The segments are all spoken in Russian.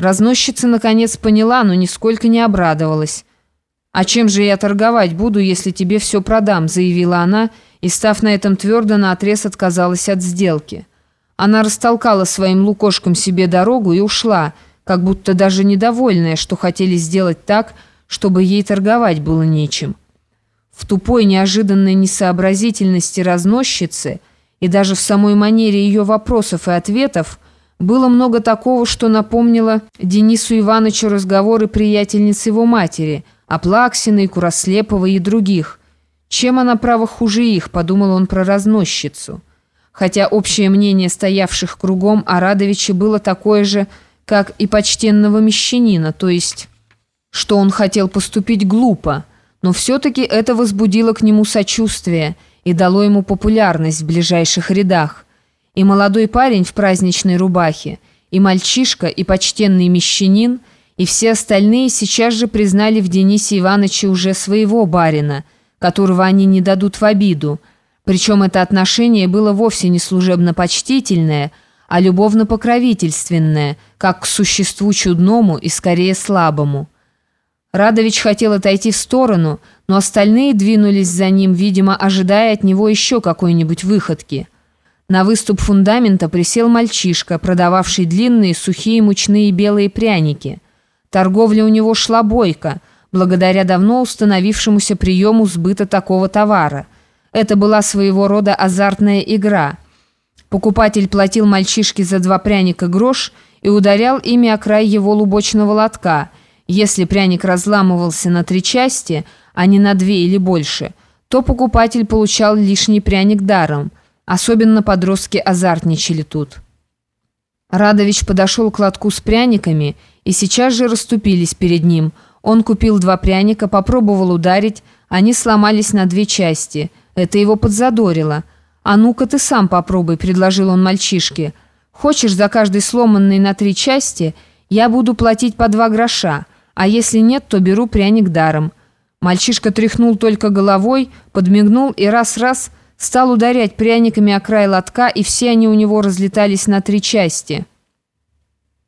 Разносчица наконец поняла, но нисколько не обрадовалась. «А чем же я торговать буду, если тебе все продам?» – заявила она, и, став на этом твердо, наотрез отказалась от сделки. Она растолкала своим лукошком себе дорогу и ушла, как будто даже недовольная, что хотели сделать так, чтобы ей торговать было нечем. В тупой неожиданной несообразительности разносчицы и даже в самой манере ее вопросов и ответов было много такого, что напомнило Денису Ивановичу разговоры приятельниц его матери – Аплаксиной, Курослеповой и других. Чем она, право, хуже их, подумал он про разносчицу. Хотя общее мнение стоявших кругом о Радовиче было такое же, как и почтенного мещанина, то есть, что он хотел поступить глупо, но все-таки это возбудило к нему сочувствие и дало ему популярность в ближайших рядах. И молодой парень в праздничной рубахе, и мальчишка, и почтенный мещанин – и все остальные сейчас же признали в Денисе Ивановиче уже своего барина, которого они не дадут в обиду. Причем это отношение было вовсе не служебно-почтительное, а любовно-покровительственное, как к существу чудному и скорее слабому. Радович хотел отойти в сторону, но остальные двинулись за ним, видимо, ожидая от него еще какой-нибудь выходки. На выступ фундамента присел мальчишка, продававший длинные, сухие, мучные белые пряники – Торговля у него шла бойко, благодаря давно установившемуся приему сбыта такого товара. Это была своего рода азартная игра. Покупатель платил мальчишке за два пряника грош и ударял ими о край его лубочного лотка. Если пряник разламывался на три части, а не на две или больше, то покупатель получал лишний пряник даром. Особенно подростки азартничали тут. Радович подошел к лотку с пряниками и сейчас же расступились перед ним. Он купил два пряника, попробовал ударить, они сломались на две части. Это его подзадорило. «А ну-ка ты сам попробуй», — предложил он мальчишке. «Хочешь за каждый сломанный на три части, я буду платить по два гроша, а если нет, то беру пряник даром». Мальчишка тряхнул только головой, подмигнул и раз-раз стал ударять пряниками о край лотка, и все они у него разлетались на три части.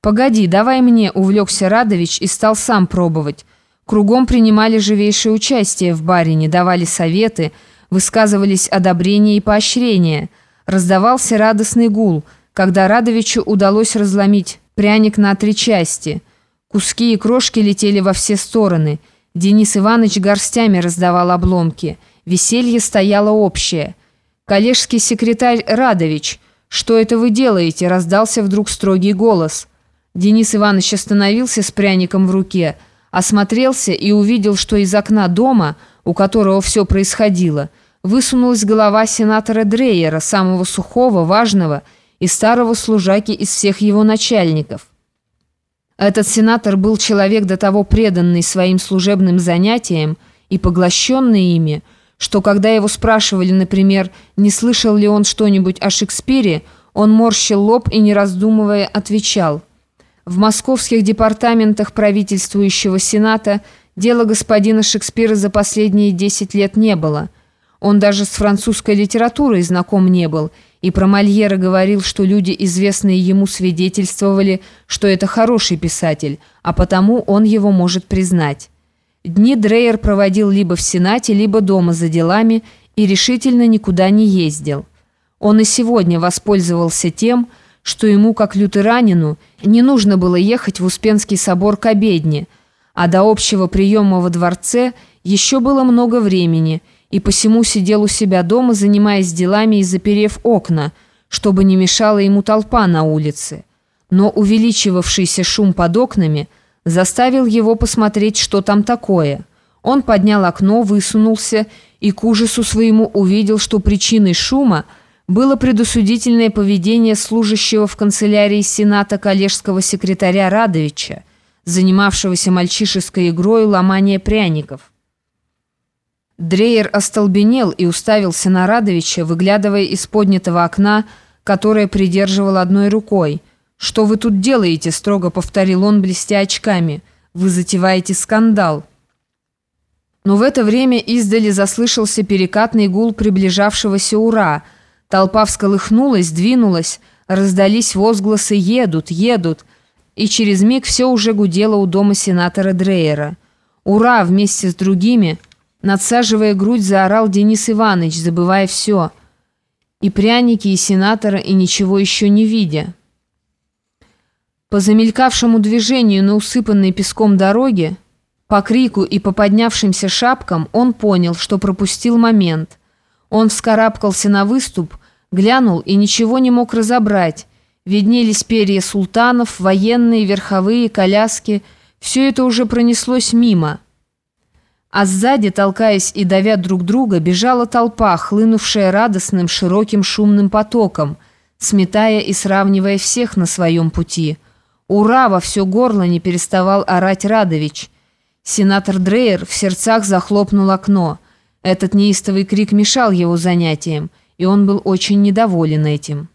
«Погоди, давай мне», — увлекся Радович и стал сам пробовать. Кругом принимали живейшее участие в барине, давали советы, высказывались одобрения и поощрения. Раздавался радостный гул, когда Радовичу удалось разломить пряник на три части. Куски и крошки летели во все стороны. Денис Иванович горстями раздавал обломки. Веселье стояло общее. «Коллежский секретарь Радович, что это вы делаете?» раздался вдруг строгий голос – Денис Иванович остановился с пряником в руке, осмотрелся и увидел, что из окна дома, у которого все происходило, высунулась голова сенатора Дрейера, самого сухого, важного и старого служаки из всех его начальников. Этот сенатор был человек до того преданный своим служебным занятиям и поглощенный ими, что когда его спрашивали, например, не слышал ли он что-нибудь о Шекспире, он морщил лоб и, не раздумывая, отвечал – в московских департаментах правительствующего Сената дела господина Шекспира за последние 10 лет не было. Он даже с французской литературой знаком не был, и про Мольера говорил, что люди, известные ему, свидетельствовали, что это хороший писатель, а потому он его может признать. Дни Дрейер проводил либо в Сенате, либо дома за делами и решительно никуда не ездил. Он и сегодня воспользовался тем, что ему, как лютеранину, не нужно было ехать в Успенский собор к обедне, а до общего приема во дворце еще было много времени, и посему сидел у себя дома, занимаясь делами и заперев окна, чтобы не мешала ему толпа на улице. Но увеличивавшийся шум под окнами заставил его посмотреть, что там такое. Он поднял окно, высунулся и к ужасу своему увидел, что причиной шума – было предусудительное поведение служащего в канцелярии Сената коллежского секретаря Радовича, занимавшегося мальчишеской игрой ломания пряников. Дрейер остолбенел и уставился на Радовича, выглядывая из поднятого окна, которое придерживал одной рукой. «Что вы тут делаете?» – строго повторил он, блестя очками. «Вы затеваете скандал». Но в это время издали заслышался перекатный гул приближавшегося «Ура!», Толпа всколыхнулась, двинулась, раздались возгласы «Едут! Едут!». и через миг все уже гудело у дома сенатора Дрейера. «Ура!» вместе с другими, надсаживая грудь, заорал Денис Иванович, забывая все. И пряники, и сенатора, и ничего еще не видя. По замелькавшему движению на усыпанной песком дороге, по крику и по поднявшимся шапкам он понял, что пропустил момент. Он вскарабкался на выступ, глянул и ничего не мог разобрать. Виднелись перья султанов, военные, верховые, коляски. Все это уже пронеслось мимо. А сзади, толкаясь и давя друг друга, бежала толпа, хлынувшая радостным, широким шумным потоком, сметая и сравнивая всех на своем пути – «Ура!» во все горло не переставал орать Радович. Сенатор Дрейер в сердцах захлопнул окно. Этот неистовый крик мешал его занятиям, и он был очень недоволен этим.